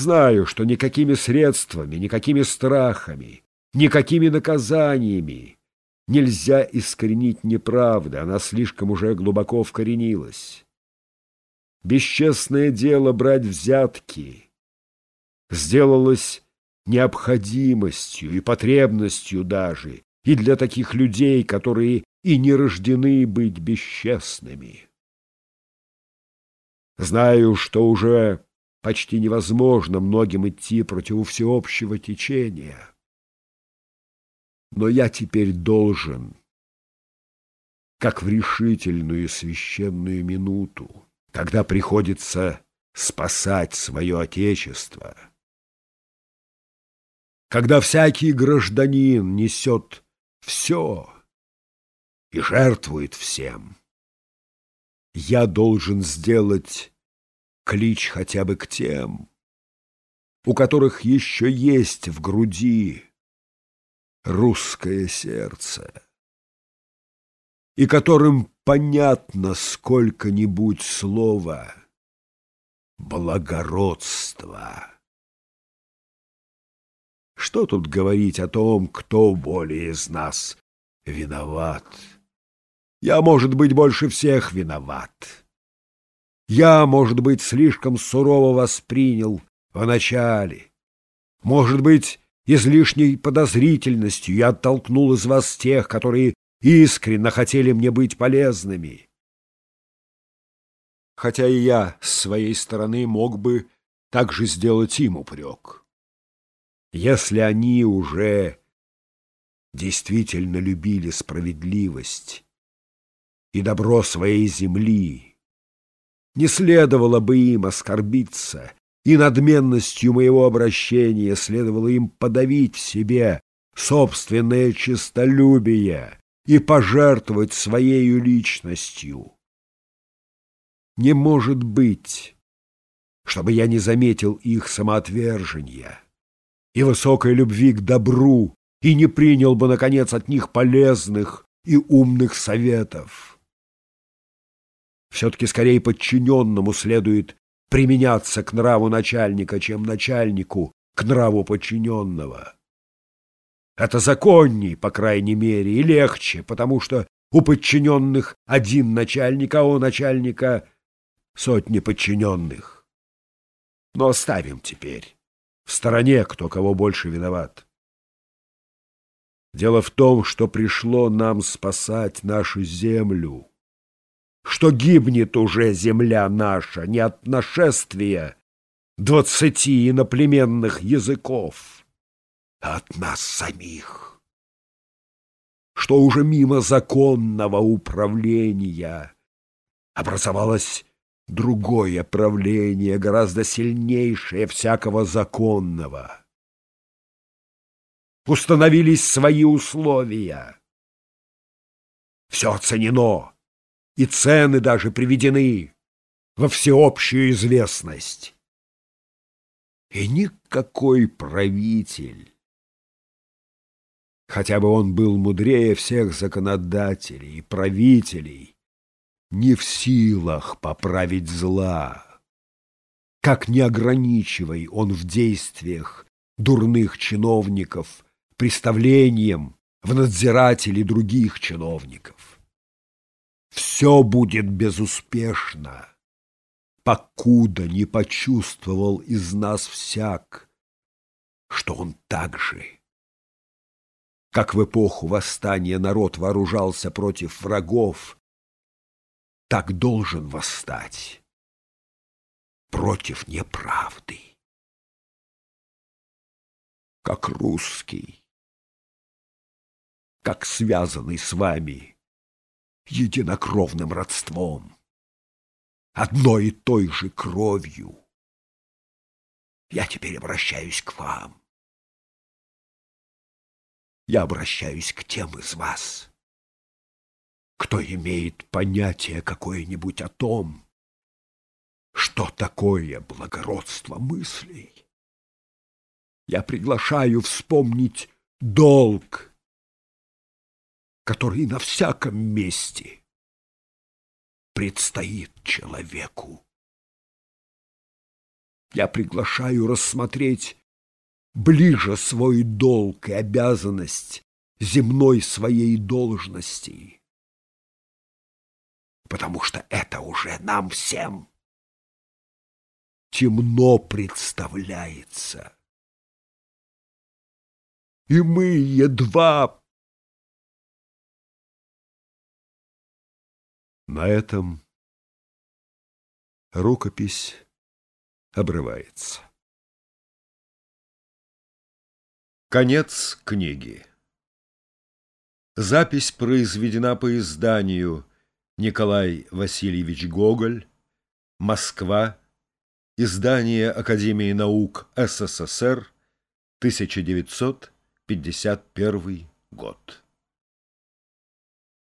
Знаю, что никакими средствами, никакими страхами, никакими наказаниями нельзя искоренить неправды, она слишком уже глубоко вкоренилась. Бесчестное дело брать взятки сделалось необходимостью и потребностью даже и для таких людей, которые и не рождены быть бесчестными. Знаю, что уже почти невозможно многим идти против всеобщего течения. Но я теперь должен, как в решительную священную минуту, когда приходится спасать свое Отечество, когда всякий гражданин несет все и жертвует всем, я должен сделать клич хотя бы к тем, у которых еще есть в груди русское сердце, и которым понятно сколько-нибудь слова благородства. Что тут говорить о том, кто более из нас виноват? Я, может быть, больше всех виноват. Я, может быть, слишком сурово воспринял вначале. Может быть, излишней подозрительностью я оттолкнул из вас тех, которые искренне хотели мне быть полезными. Хотя и я с своей стороны мог бы также сделать им упрек. Если они уже действительно любили справедливость и добро своей земли, не следовало бы им оскорбиться и надменностью моего обращения следовало им подавить в себе собственное честолюбие и пожертвовать своей личностью. Не может быть, чтобы я не заметил их самоотвержения и высокой любви к добру и не принял бы, наконец, от них полезных и умных советов. Все-таки скорее подчиненному следует применяться к нраву начальника, чем начальнику к нраву подчиненного. Это законней, по крайней мере, и легче, потому что у подчиненных один начальник, а у начальника сотни подчиненных. Но оставим теперь в стороне, кто кого больше виноват. Дело в том, что пришло нам спасать нашу землю что гибнет уже земля наша не от нашествия двадцати иноплеменных языков, а от нас самих, что уже мимо законного управления образовалось другое правление, гораздо сильнейшее всякого законного. Установились свои условия. Все оценено и цены даже приведены во всеобщую известность. И никакой правитель, хотя бы он был мудрее всех законодателей и правителей, не в силах поправить зла. Как не ограничивай он в действиях дурных чиновников представлением в надзиратели других чиновников все будет безуспешно, покуда не почувствовал из нас всяк, что он так же, как в эпоху восстания народ вооружался против врагов, так должен восстать против неправды. Как русский, как связанный с вами, единокровным родством, одной и той же кровью. Я теперь обращаюсь к вам. Я обращаюсь к тем из вас, кто имеет понятие какое-нибудь о том, что такое благородство мыслей. Я приглашаю вспомнить долг, который на всяком месте предстоит человеку. Я приглашаю рассмотреть ближе свой долг и обязанность земной своей должности. Потому что это уже нам всем темно представляется. И мы едва... На этом рукопись обрывается. Конец книги. Запись произведена по изданию Николай Васильевич Гоголь, Москва, издание Академии наук СССР, 1951 год.